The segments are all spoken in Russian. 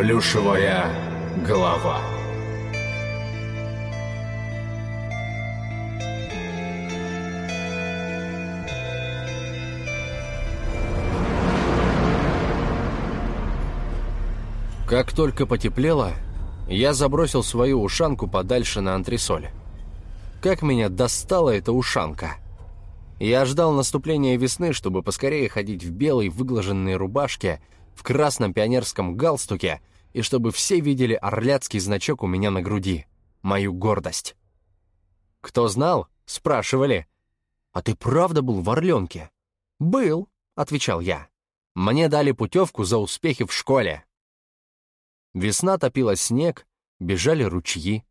Плюшевая голова. Как только потеплело, я забросил свою ушанку подальше на антресоль. Как меня достала эта ушанка! Я ждал наступления весны, чтобы поскорее ходить в белой выглаженной рубашке, в красном пионерском галстуке и чтобы все видели орляцкий значок у меня на груди, мою гордость. Кто знал, спрашивали. «А ты правда был в Орленке?» «Был», — отвечал я. «Мне дали путевку за успехи в школе». Весна топила снег, бежали ручьи.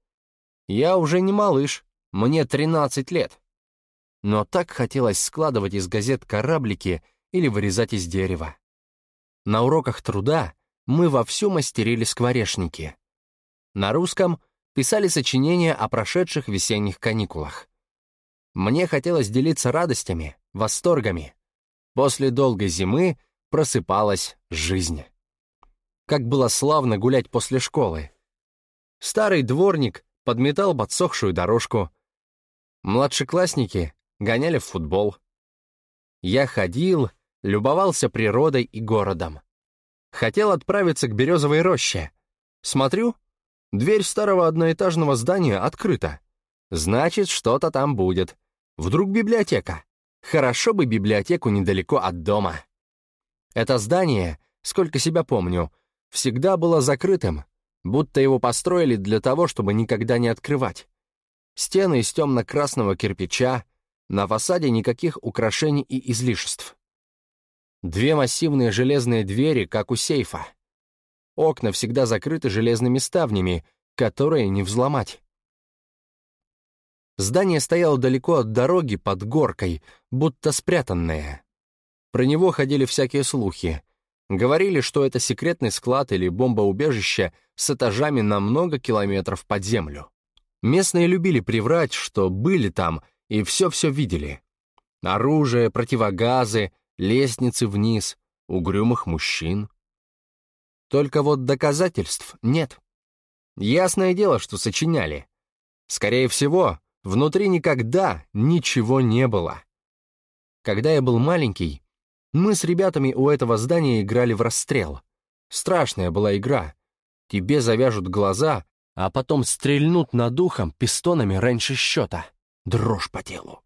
Я уже не малыш, мне 13 лет. Но так хотелось складывать из газет кораблики или вырезать из дерева. На уроках труда мы вовсю мастерили скворечники. На русском писали сочинения о прошедших весенних каникулах. Мне хотелось делиться радостями, восторгами. После долгой зимы просыпалась жизнь. Как было славно гулять после школы. Старый дворник подметал подсохшую дорожку. Младшеклассники гоняли в футбол. Я ходил, любовался природой и городом. Хотел отправиться к Березовой роще. Смотрю, дверь старого одноэтажного здания открыта. Значит, что-то там будет. Вдруг библиотека. Хорошо бы библиотеку недалеко от дома. Это здание, сколько себя помню, всегда было закрытым, будто его построили для того, чтобы никогда не открывать. Стены из темно-красного кирпича, на фасаде никаких украшений и излишеств. Две массивные железные двери, как у сейфа. Окна всегда закрыты железными ставнями, которые не взломать. Здание стояло далеко от дороги под горкой, будто спрятанное. Про него ходили всякие слухи. Говорили, что это секретный склад или бомбоубежище с этажами на много километров под землю. Местные любили приврать, что были там и все-все видели. Оружие, противогазы, лестницы вниз, угрюмых мужчин. Только вот доказательств нет. Ясное дело, что сочиняли. Скорее всего, внутри никогда ничего не было. Когда я был маленький, мы с ребятами у этого здания играли в расстрел. Страшная была игра. Тебе завяжут глаза, а потом стрельнут над ухом пистонами раньше счета. Дрожь по телу.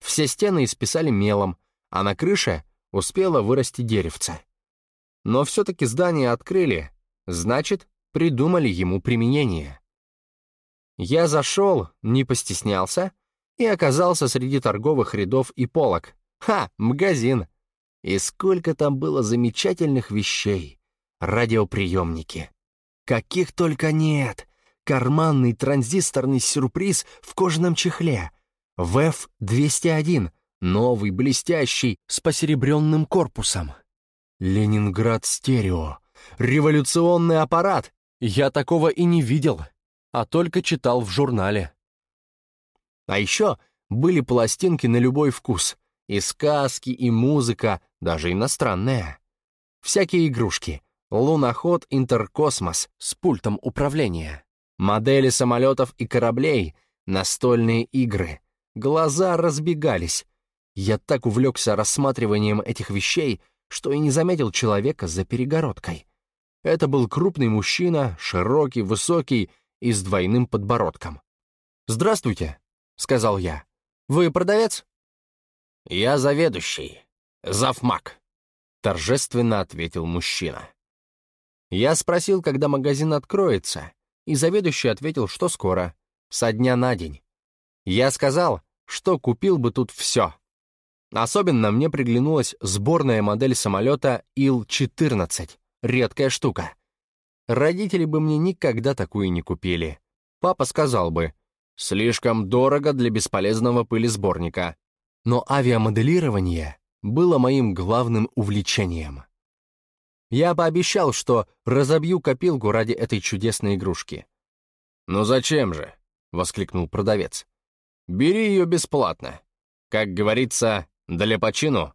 Все стены исписали мелом, а на крыше успело вырасти деревце. Но все-таки здание открыли, значит, придумали ему применение. Я зашел, не постеснялся, и оказался среди торговых рядов и полок, Ха, магазин. И сколько там было замечательных вещей. Радиоприемники. Каких только нет. Карманный транзисторный сюрприз в кожаном чехле. ВЭФ-201, новый, блестящий, с посеребренным корпусом. Ленинград стерео. Революционный аппарат. Я такого и не видел, а только читал в журнале. А еще были пластинки на любой вкус. И сказки, и музыка, даже иностранная. Всякие игрушки. Луноход Интеркосмос с пультом управления. Модели самолетов и кораблей. Настольные игры. Глаза разбегались. Я так увлекся рассматриванием этих вещей, что и не заметил человека за перегородкой. Это был крупный мужчина, широкий, высокий и с двойным подбородком. «Здравствуйте», — сказал я. «Вы продавец?» «Я заведующий, завмак», — торжественно ответил мужчина. Я спросил, когда магазин откроется, и заведующий ответил, что скоро, со дня на день. Я сказал, что купил бы тут все. Особенно мне приглянулась сборная модель самолета Ил-14, редкая штука. Родители бы мне никогда такую не купили. Папа сказал бы, слишком дорого для бесполезного пылесборника, но авиамоделирование было моим главным увлечением. Я пообещал, что разобью копилку ради этой чудесной игрушки. «Ну зачем же?» — воскликнул продавец. «Бери ее бесплатно. Как говорится, для почину».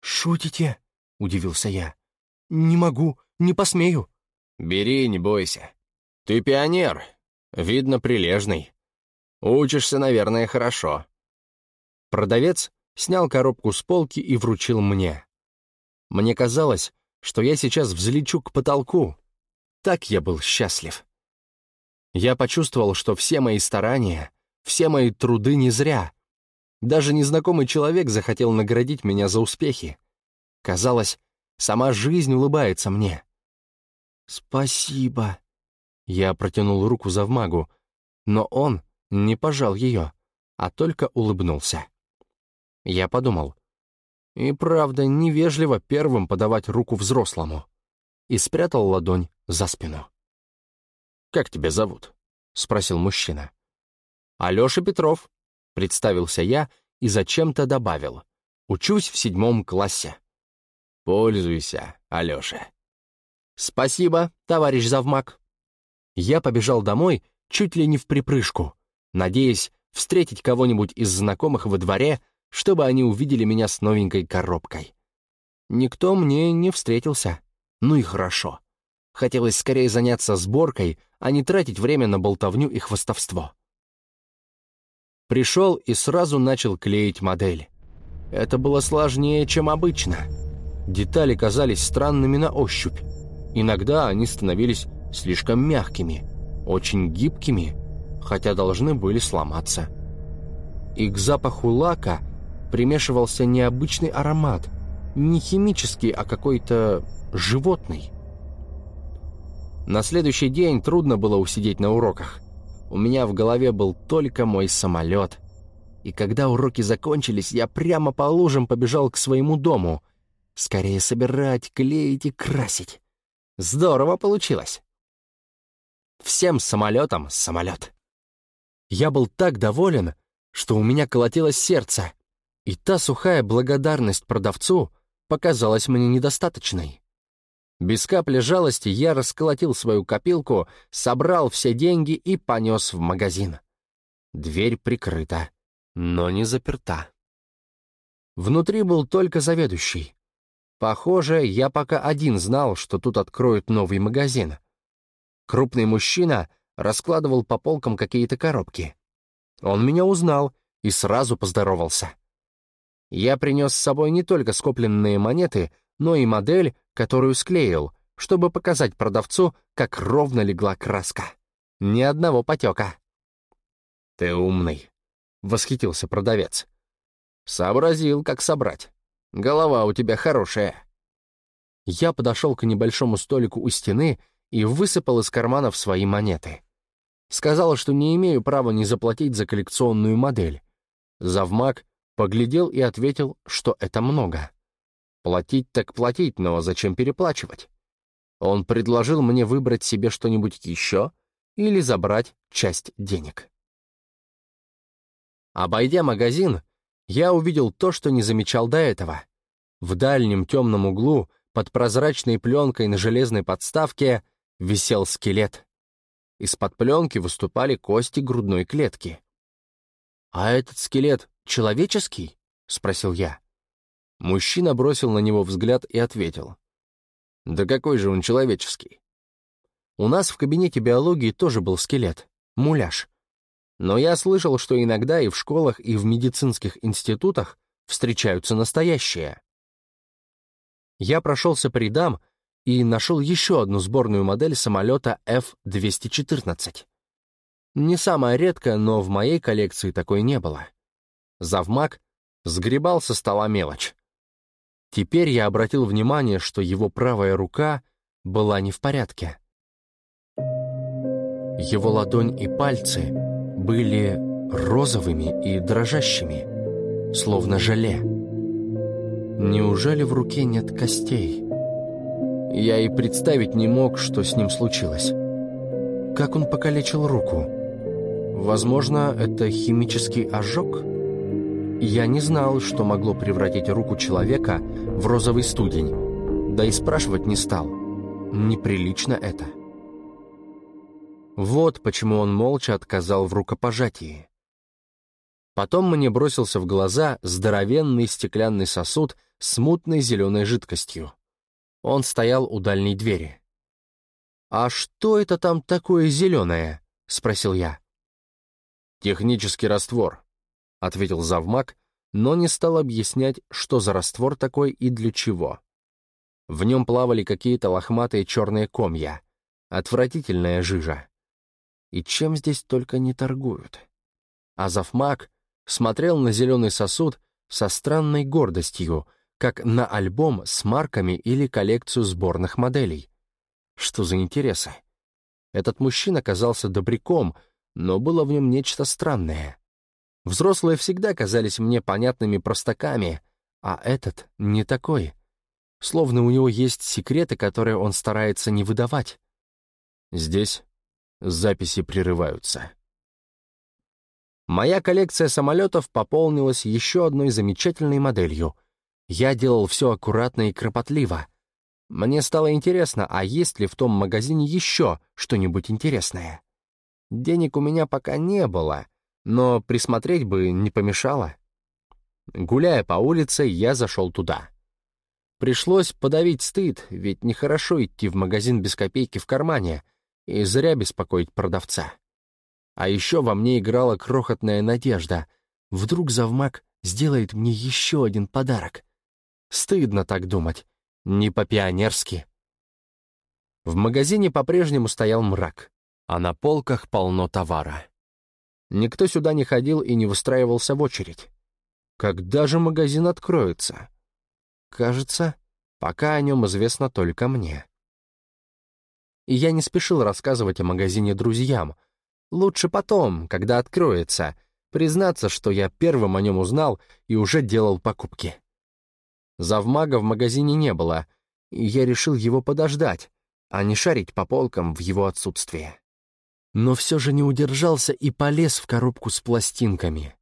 «Шутите?» — удивился я. «Не могу. не посмею». «Бери, не бойся. Ты пионер. Видно, прилежный. Учишься, наверное, хорошо». Продавец снял коробку с полки и вручил мне. Мне казалось, что я сейчас взлечу к потолку. Так я был счастлив. Я почувствовал, что все мои старания, все мои труды не зря. Даже незнакомый человек захотел наградить меня за успехи. Казалось, сама жизнь улыбается мне. «Спасибо». Я протянул руку за вмагу, но он не пожал ее, а только улыбнулся. Я подумал, и правда, невежливо первым подавать руку взрослому. И спрятал ладонь за спину. «Как тебя зовут?» — спросил мужчина. «Алеша Петров», — представился я и зачем-то добавил. «Учусь в седьмом классе». «Пользуйся, Алеша». «Спасибо, товарищ завмак». Я побежал домой чуть ли не в припрыжку, надеясь встретить кого-нибудь из знакомых во дворе, чтобы они увидели меня с новенькой коробкой. Никто мне не встретился. Ну и хорошо. Хотелось скорее заняться сборкой, а не тратить время на болтовню и хвостовство. Пришел и сразу начал клеить модель. Это было сложнее, чем обычно. Детали казались странными на ощупь. Иногда они становились слишком мягкими, очень гибкими, хотя должны были сломаться. И к запаху лака примешивался необычный аромат, не химический, а какой-то животный. На следующий день трудно было усидеть на уроках. У меня в голове был только мой самолет. И когда уроки закончились, я прямо по лужам побежал к своему дому. Скорее собирать, клеить и красить. Здорово получилось. Всем самолетом самолет. Я был так доволен, что у меня колотилось сердце. И та сухая благодарность продавцу показалась мне недостаточной. Без капли жалости я расколотил свою копилку, собрал все деньги и понес в магазин. Дверь прикрыта, но не заперта. Внутри был только заведующий. Похоже, я пока один знал, что тут откроют новый магазин. Крупный мужчина раскладывал по полкам какие-то коробки. Он меня узнал и сразу поздоровался. Я принес с собой не только скопленные монеты, но и модель, которую склеил, чтобы показать продавцу, как ровно легла краска. Ни одного потека. «Ты умный», — восхитился продавец. «Сообразил, как собрать. Голова у тебя хорошая». Я подошел к небольшому столику у стены и высыпал из карманов свои монеты. Сказал, что не имею права не заплатить за коллекционную модель. Завмак поглядел и ответил, что это много. Платить так платить, но зачем переплачивать? Он предложил мне выбрать себе что-нибудь еще или забрать часть денег. Обойдя магазин, я увидел то, что не замечал до этого. В дальнем темном углу, под прозрачной пленкой на железной подставке, висел скелет. Из-под пленки выступали кости грудной клетки. «А этот скелет человеческий?» — спросил я. Мужчина бросил на него взгляд и ответил. «Да какой же он человеческий?» У нас в кабинете биологии тоже был скелет, муляж. Но я слышал, что иногда и в школах, и в медицинских институтах встречаются настоящие. Я прошелся по рядам и нашел еще одну сборную модель самолета F-214. Не самая редкая, но в моей коллекции такой не было. Завмак сгребал со стола мелочь. Теперь я обратил внимание, что его правая рука была не в порядке. Его ладонь и пальцы были розовыми и дрожащими, словно желе. Неужели в руке нет костей? Я и представить не мог, что с ним случилось. Как он покалечил руку? Возможно, это химический ожог? Я не знал, что могло превратить руку человека в розовый студень, да и спрашивать не стал. Неприлично это. Вот почему он молча отказал в рукопожатии. Потом мне бросился в глаза здоровенный стеклянный сосуд с мутной зеленой жидкостью. Он стоял у дальней двери. «А что это там такое зеленое?» — спросил я. «Технический раствор», — ответил завмак, но не стал объяснять, что за раствор такой и для чего. В нем плавали какие-то лохматые черные комья. Отвратительная жижа. И чем здесь только не торгуют. А завмак смотрел на зеленый сосуд со странной гордостью, как на альбом с марками или коллекцию сборных моделей. Что за интересы? Этот мужчина казался добряком, но было в нем нечто странное. Взрослые всегда казались мне понятными простаками, а этот не такой. Словно у него есть секреты, которые он старается не выдавать. Здесь записи прерываются. Моя коллекция самолетов пополнилась еще одной замечательной моделью. Я делал все аккуратно и кропотливо. Мне стало интересно, а есть ли в том магазине еще что-нибудь интересное? Денег у меня пока не было, но присмотреть бы не помешало. Гуляя по улице, я зашел туда. Пришлось подавить стыд, ведь нехорошо идти в магазин без копейки в кармане и зря беспокоить продавца. А еще во мне играла крохотная надежда. Вдруг завмак сделает мне еще один подарок. Стыдно так думать. Не по-пионерски. В магазине по-прежнему стоял мрак, а на полках полно товара. Никто сюда не ходил и не выстраивался в очередь. Когда же магазин откроется? Кажется, пока о нем известно только мне. И я не спешил рассказывать о магазине друзьям, Лучше потом, когда откроется, признаться, что я первым о нем узнал и уже делал покупки. Завмага в магазине не было, и я решил его подождать, а не шарить по полкам в его отсутствие. Но все же не удержался и полез в коробку с пластинками.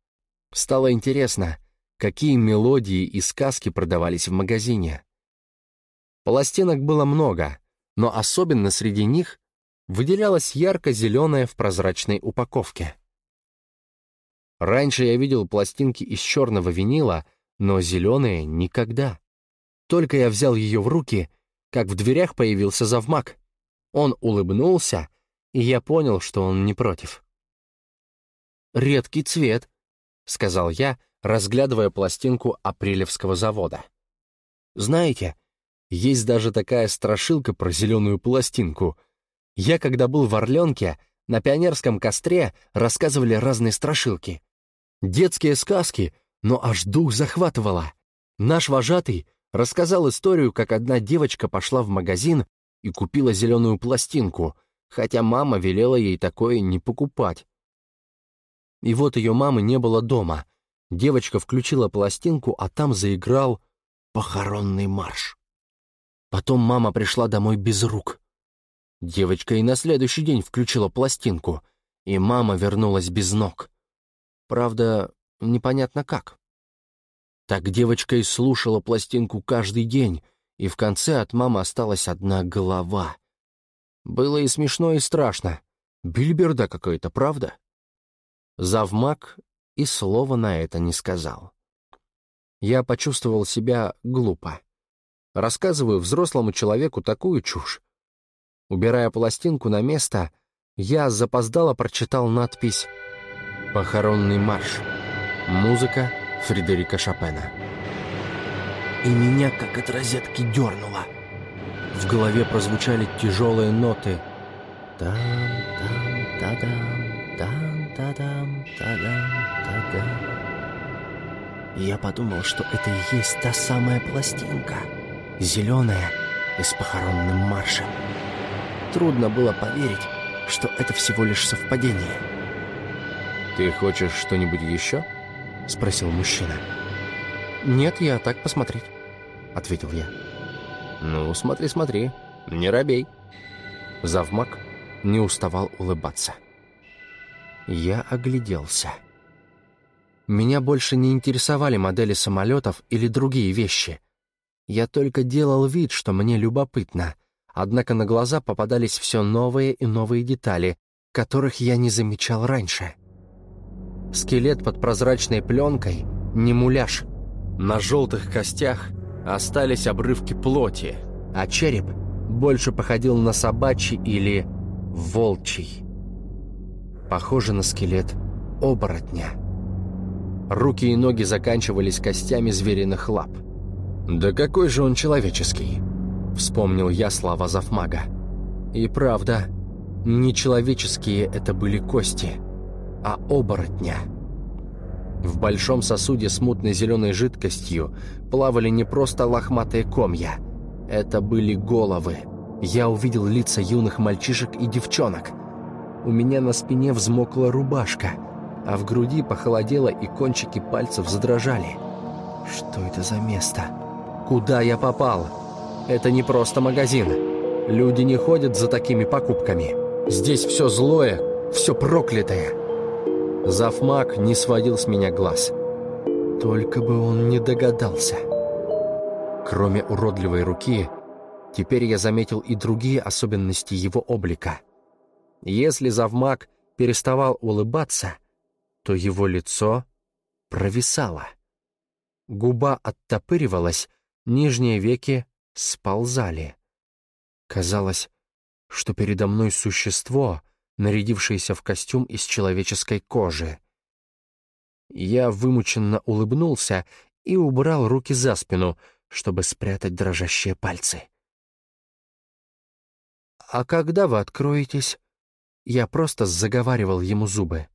Стало интересно, какие мелодии и сказки продавались в магазине. Пластинок было много, но особенно среди них выделялась ярко-зеленая в прозрачной упаковке. Раньше я видел пластинки из черного винила, но зеленые никогда. Только я взял ее в руки, как в дверях появился завмак. Он улыбнулся, и я понял, что он не против. «Редкий цвет», — сказал я, разглядывая пластинку апрелевского завода. «Знаете, есть даже такая страшилка про зеленую пластинку — я, когда был в Орленке, на пионерском костре рассказывали разные страшилки. Детские сказки, но аж дух захватывало. Наш вожатый рассказал историю, как одна девочка пошла в магазин и купила зеленую пластинку, хотя мама велела ей такое не покупать. И вот ее мамы не было дома. Девочка включила пластинку, а там заиграл похоронный марш. Потом мама пришла домой без рук. Девочка и на следующий день включила пластинку, и мама вернулась без ног. Правда, непонятно как. Так девочка и слушала пластинку каждый день, и в конце от мамы осталась одна голова. Было и смешно, и страшно. Бильберда какая-то, правда? Завмак и слова на это не сказал. Я почувствовал себя глупо. Рассказываю взрослому человеку такую чушь, Убирая пластинку на место, я запоздало прочитал надпись «Похоронный марш. Музыка Фредерика Шопена». И меня как от розетки дернуло. В голове прозвучали тяжелые ноты. Там-там-та-дам, там-та-дам, та-дам, та-дам. Я подумал, что это и есть та самая пластинка, зеленая и с похоронным маршем. Трудно было поверить, что это всего лишь совпадение. «Ты хочешь что-нибудь еще?» — спросил мужчина. «Нет, я так посмотреть», — ответил я. «Ну, смотри, смотри, не робей». Завмак не уставал улыбаться. Я огляделся. Меня больше не интересовали модели самолетов или другие вещи. Я только делал вид, что мне любопытно, Однако на глаза попадались все новые и новые детали, которых я не замечал раньше. Скелет под прозрачной пленкой — не муляж. На желтых костях остались обрывки плоти, а череп больше походил на собачий или волчий. Похоже на скелет оборотня. Руки и ноги заканчивались костями звериных лап. «Да какой же он человеческий!» — вспомнил я слова Завмага. «И правда, нечеловеческие это были кости, а оборотня». В большом сосуде с мутной зеленой жидкостью плавали не просто лохматые комья. Это были головы. Я увидел лица юных мальчишек и девчонок. У меня на спине взмокла рубашка, а в груди похолодело и кончики пальцев задрожали. Что это за место? Куда я попал? Это не просто магазин. Люди не ходят за такими покупками. Здесь все злое, все проклятое. Завмак не сводил с меня глаз. Только бы он не догадался. Кроме уродливой руки, теперь я заметил и другие особенности его облика. Если завмак переставал улыбаться, то его лицо провисало. Губа оттопыривалась, нижние веки сползали. Казалось, что передо мной существо — нарядившийся в костюм из человеческой кожи. Я вымученно улыбнулся и убрал руки за спину, чтобы спрятать дрожащие пальцы. «А когда вы откроетесь?» Я просто заговаривал ему зубы.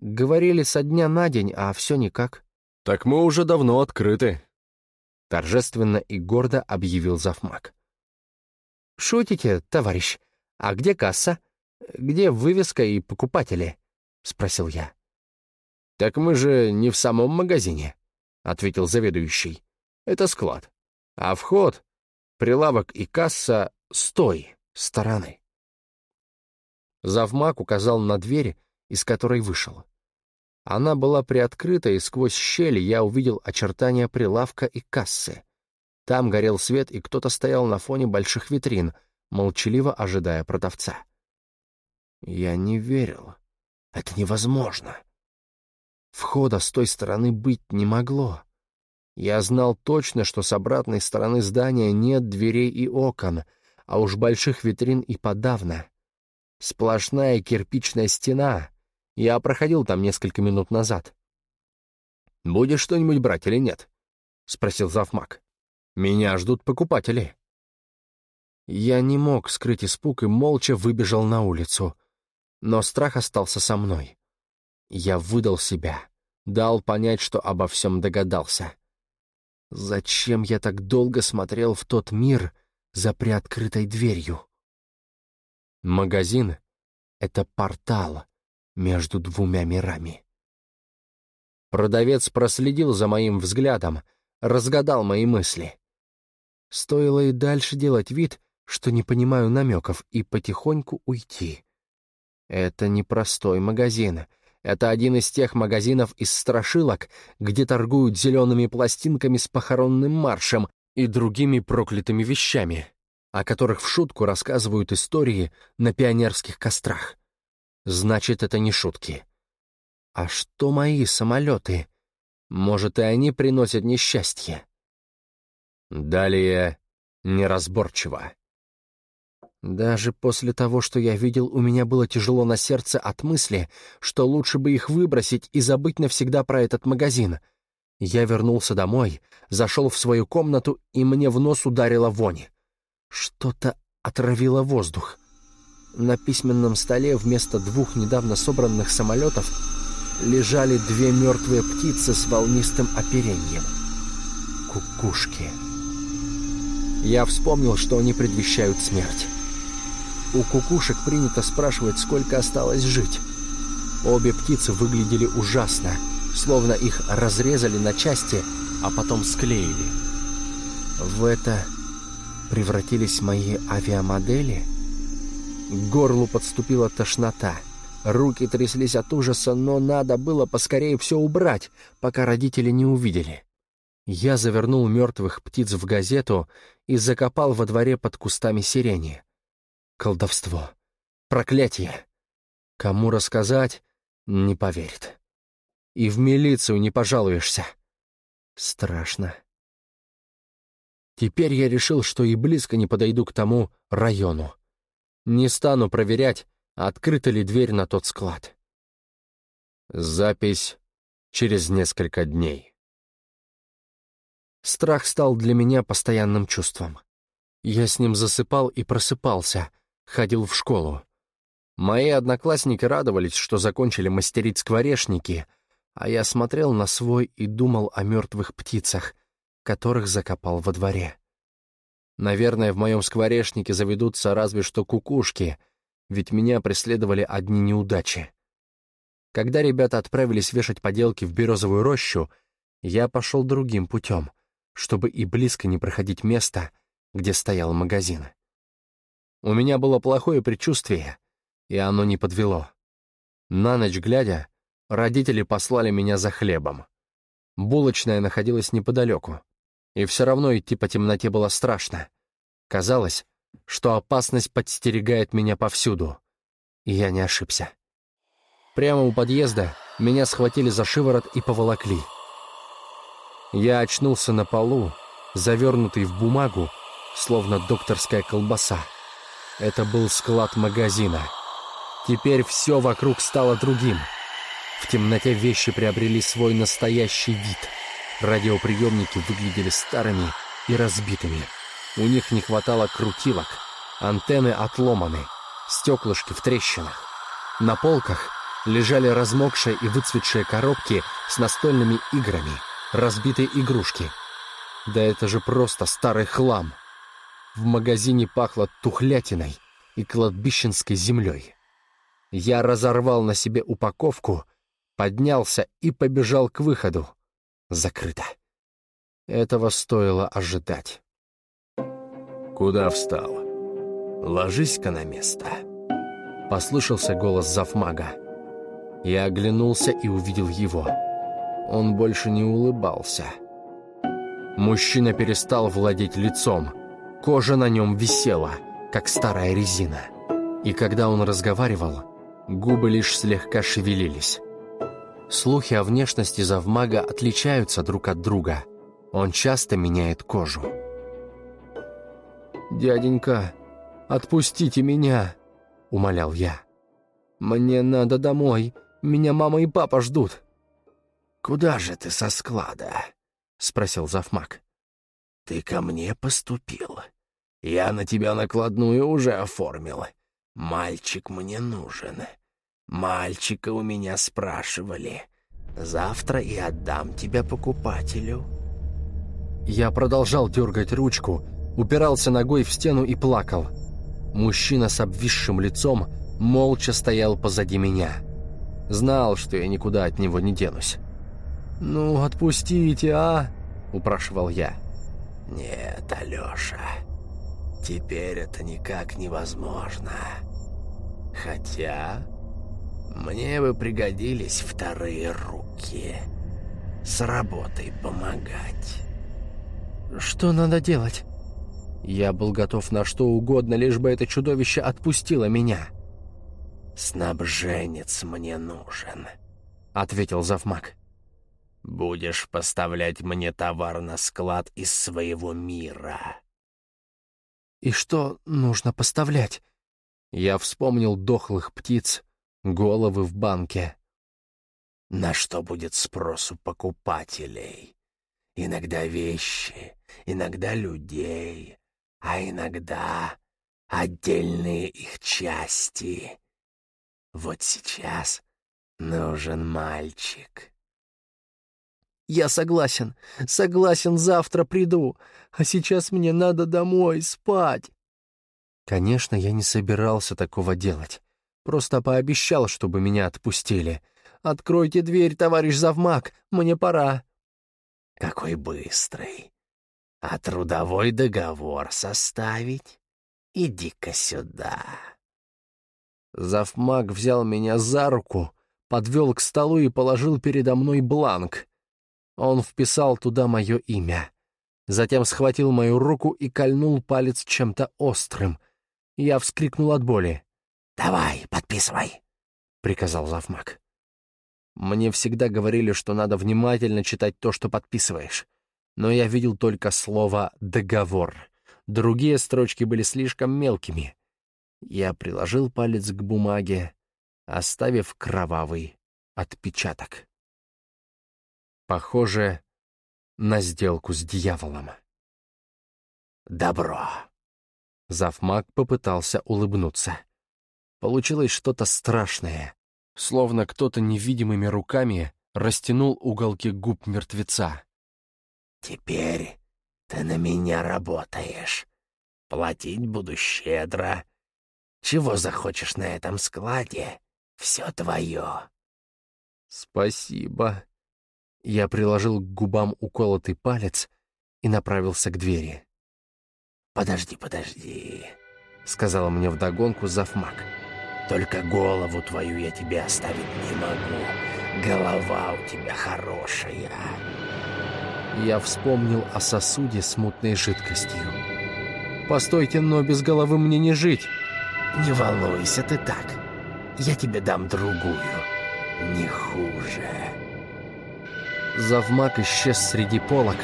Говорили со дня на день, а все никак. «Так мы уже давно открыты», — торжественно и гордо объявил завмак. «Шутите, товарищ? А где касса?» Где вывеска и покупатели?» — спросил я. «Так мы же не в самом магазине», — ответил заведующий. «Это склад. А вход, прилавок и касса с той стороны». Завмак указал на дверь, из которой вышел. Она была приоткрыта, и сквозь щель я увидел очертания прилавка и кассы. Там горел свет, и кто-то стоял на фоне больших витрин, молчаливо ожидая продавца. Я не верил. Это невозможно. Входа с той стороны быть не могло. Я знал точно, что с обратной стороны здания нет дверей и окон, а уж больших витрин и подавно. Сплошная кирпичная стена. Я проходил там несколько минут назад. «Будешь что-нибудь брать или нет?» — спросил завмак. «Меня ждут покупатели». Я не мог скрыть испуг и молча выбежал на улицу — но страх остался со мной. Я выдал себя, дал понять, что обо всем догадался. Зачем я так долго смотрел в тот мир за приоткрытой дверью? Магазин — это портал между двумя мирами. Продавец проследил за моим взглядом, разгадал мои мысли. Стоило и дальше делать вид, что не понимаю намеков, и потихоньку уйти. Это не простой магазин. Это один из тех магазинов из страшилок, где торгуют зелеными пластинками с похоронным маршем и другими проклятыми вещами, о которых в шутку рассказывают истории на пионерских кострах. Значит, это не шутки. А что мои самолеты? Может, и они приносят несчастье? Далее неразборчиво. Даже после того, что я видел, у меня было тяжело на сердце от мысли, что лучше бы их выбросить и забыть навсегда про этот магазин. Я вернулся домой, зашел в свою комнату, и мне в нос ударило вонь. Что-то отравило воздух. На письменном столе вместо двух недавно собранных самолетов лежали две мертвые птицы с волнистым оперением. Кукушки. Я вспомнил, что они предвещают смерть. У кукушек принято спрашивать, сколько осталось жить. Обе птицы выглядели ужасно, словно их разрезали на части, а потом склеили. В это превратились мои авиамодели? К горлу подступила тошнота. Руки тряслись от ужаса, но надо было поскорее все убрать, пока родители не увидели. Я завернул мертвых птиц в газету и закопал во дворе под кустами сирени. Колдовство. Проклятие. Кому рассказать, не поверит. И в милицию не пожалуешься. Страшно. Теперь я решил, что и близко не подойду к тому району. Не стану проверять, открыта ли дверь на тот склад. Запись через несколько дней. Страх стал для меня постоянным чувством. Я с ним засыпал и просыпался, ходил в школу. Мои одноклассники радовались, что закончили мастерить скворечники, а я смотрел на свой и думал о мертвых птицах, которых закопал во дворе. Наверное, в моем скворечнике заведутся разве что кукушки, ведь меня преследовали одни неудачи. Когда ребята отправились вешать поделки в березовую рощу, я пошел другим путем, чтобы и близко не проходить место, где стоял магазин. У меня было плохое предчувствие, и оно не подвело. На ночь глядя, родители послали меня за хлебом. Булочная находилась неподалеку, и все равно идти по темноте было страшно. Казалось, что опасность подстерегает меня повсюду, и я не ошибся. Прямо у подъезда меня схватили за шиворот и поволокли. Я очнулся на полу, завернутый в бумагу, словно докторская колбаса. Это был склад магазина. Теперь все вокруг стало другим. В темноте вещи приобрели свой настоящий вид. Радиоприемники выглядели старыми и разбитыми. У них не хватало крутилок, антенны отломаны, стеклышки в трещинах. На полках лежали размокшие и выцветшие коробки с настольными играми, разбитые игрушки. Да это же просто старый хлам. В магазине пахло тухлятиной и кладбищенской землей. Я разорвал на себе упаковку, поднялся и побежал к выходу. Закрыто. Этого стоило ожидать. «Куда встал? Ложись-ка на место», — послышался голос завмага. Я оглянулся и увидел его. Он больше не улыбался. Мужчина перестал владеть лицом. Кожа на нем висела, как старая резина. И когда он разговаривал, губы лишь слегка шевелились. Слухи о внешности завмага отличаются друг от друга. Он часто меняет кожу. «Дяденька, отпустите меня!» — умолял я. «Мне надо домой. Меня мама и папа ждут». «Куда же ты со склада?» — спросил завмак. «Ты ко мне поступил. Я на тебя накладную уже оформил. Мальчик мне нужен. Мальчика у меня спрашивали. Завтра и отдам тебя покупателю». Я продолжал дергать ручку, упирался ногой в стену и плакал. Мужчина с обвисшим лицом молча стоял позади меня. Знал, что я никуда от него не денусь. «Ну, отпустите, а?» — упрашивал я. «Нет, Алеша, теперь это никак невозможно. Хотя мне бы пригодились вторые руки. С работой помогать». «Что надо делать?» Я был готов на что угодно, лишь бы это чудовище отпустило меня. «Снабженец мне нужен», — ответил завмак. «Будешь поставлять мне товар на склад из своего мира». «И что нужно поставлять?» Я вспомнил дохлых птиц, головы в банке. «На что будет спрос у покупателей? Иногда вещи, иногда людей, а иногда отдельные их части. Вот сейчас нужен мальчик. «Я согласен, согласен, завтра приду, а сейчас мне надо домой, спать». Конечно, я не собирался такого делать. Просто пообещал, чтобы меня отпустили. «Откройте дверь, товарищ завмак, мне пора». «Какой быстрый! а трудовой договор составить? Иди-ка сюда». Завмаг взял меня за руку, подвел к столу и положил передо мной бланк. Он вписал туда мое имя. Затем схватил мою руку и кольнул палец чем-то острым. Я вскрикнул от боли. «Давай, подписывай», — приказал завмак. Мне всегда говорили, что надо внимательно читать то, что подписываешь. но я видел только слово «договор». Другие строчки были слишком мелкими. Я приложил палец к бумаге, оставив кровавый отпечаток. Похоже на сделку с дьяволом. «Добро!» Завмак попытался улыбнуться. Получилось что-то страшное, словно кто-то невидимыми руками растянул уголки губ мертвеца. «Теперь ты на меня работаешь. Платить буду щедро. Чего захочешь на этом складе, все твое». «Спасибо». Я приложил к губам уколотый палец и направился к двери. «Подожди, подожди», — сказала мне вдогонку завмак. «Только голову твою я тебе оставить не могу. Голова у тебя хорошая». Я вспомнил о сосуде с мутной жидкостью. «Постойте, но без головы мне не жить!» «Не волнуйся ты так. Я тебе дам другую, не хуже». Завмак исчез среди полок,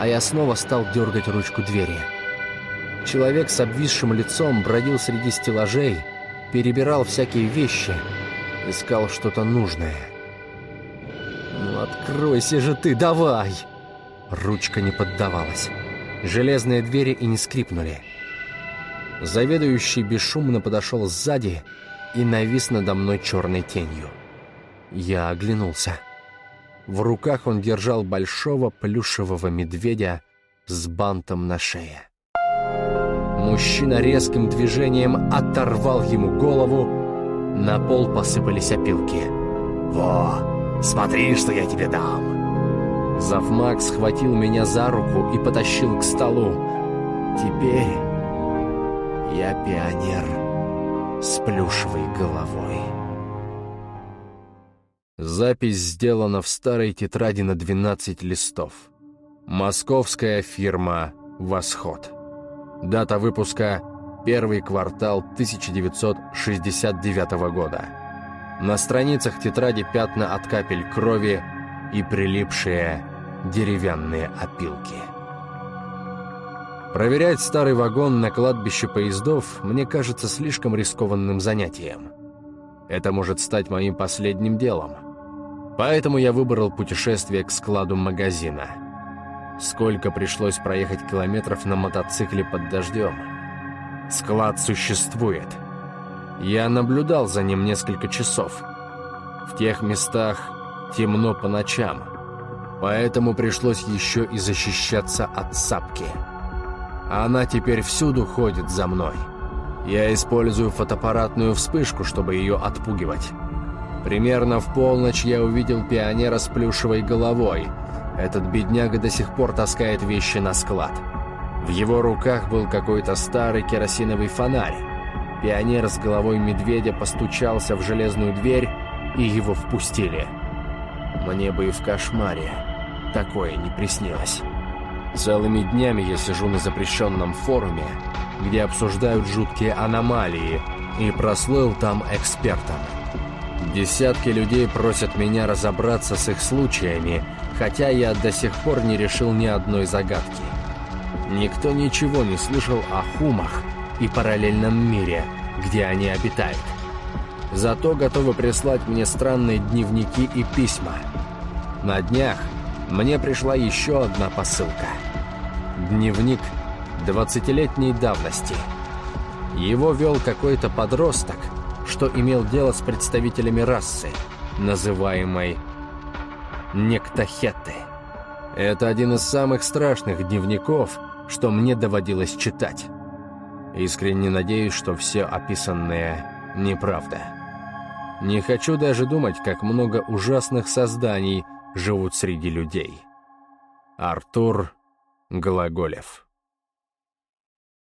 а я снова стал дергать ручку двери. Человек с обвисшим лицом бродил среди стеллажей, перебирал всякие вещи, искал что-то нужное. «Ну откройся же ты, давай!» Ручка не поддавалась. Железные двери и не скрипнули. Заведующий бесшумно подошел сзади и навис надо мной черной тенью. Я оглянулся. В руках он держал большого плюшевого медведя с бантом на шее. Мужчина резким движением оторвал ему голову, на пол посыпались опилки. «Во, смотри, что я тебе дам!» Завмак схватил меня за руку и потащил к столу. Теперь я пионер с плюшевой головой. Запись сделана в старой тетради на 12 листов. Московская фирма «Восход». Дата выпуска – первый квартал 1969 года. На страницах тетради пятна от капель крови и прилипшие деревянные опилки. Проверять старый вагон на кладбище поездов мне кажется слишком рискованным занятием. Это может стать моим последним делом. Поэтому я выбрал путешествие к складу магазина. Сколько пришлось проехать километров на мотоцикле под дождем. Склад существует. Я наблюдал за ним несколько часов. В тех местах темно по ночам, поэтому пришлось еще и защищаться от сапки. Она теперь всюду ходит за мной. Я использую фотоаппаратную вспышку, чтобы ее отпугивать. Примерно в полночь я увидел пионера с плюшевой головой. Этот бедняга до сих пор таскает вещи на склад. В его руках был какой-то старый керосиновый фонарь. Пионер с головой медведя постучался в железную дверь, и его впустили. Мне бы и в кошмаре такое не приснилось. Целыми днями я сижу на запрещенном форуме, где обсуждают жуткие аномалии, и прослыл там экспертом. Десятки людей просят меня разобраться с их случаями, хотя я до сих пор не решил ни одной загадки. Никто ничего не слышал о хумах и параллельном мире, где они обитают. Зато готовы прислать мне странные дневники и письма. На днях мне пришла еще одна посылка. Дневник 20-летней давности. Его вел какой-то подросток, что имел дело с представителями расы, называемой Нектахеты. Это один из самых страшных дневников, что мне доводилось читать. Искренне надеюсь, что все описанное неправда. Не хочу даже думать, как много ужасных созданий живут среди людей. Артур Глаголев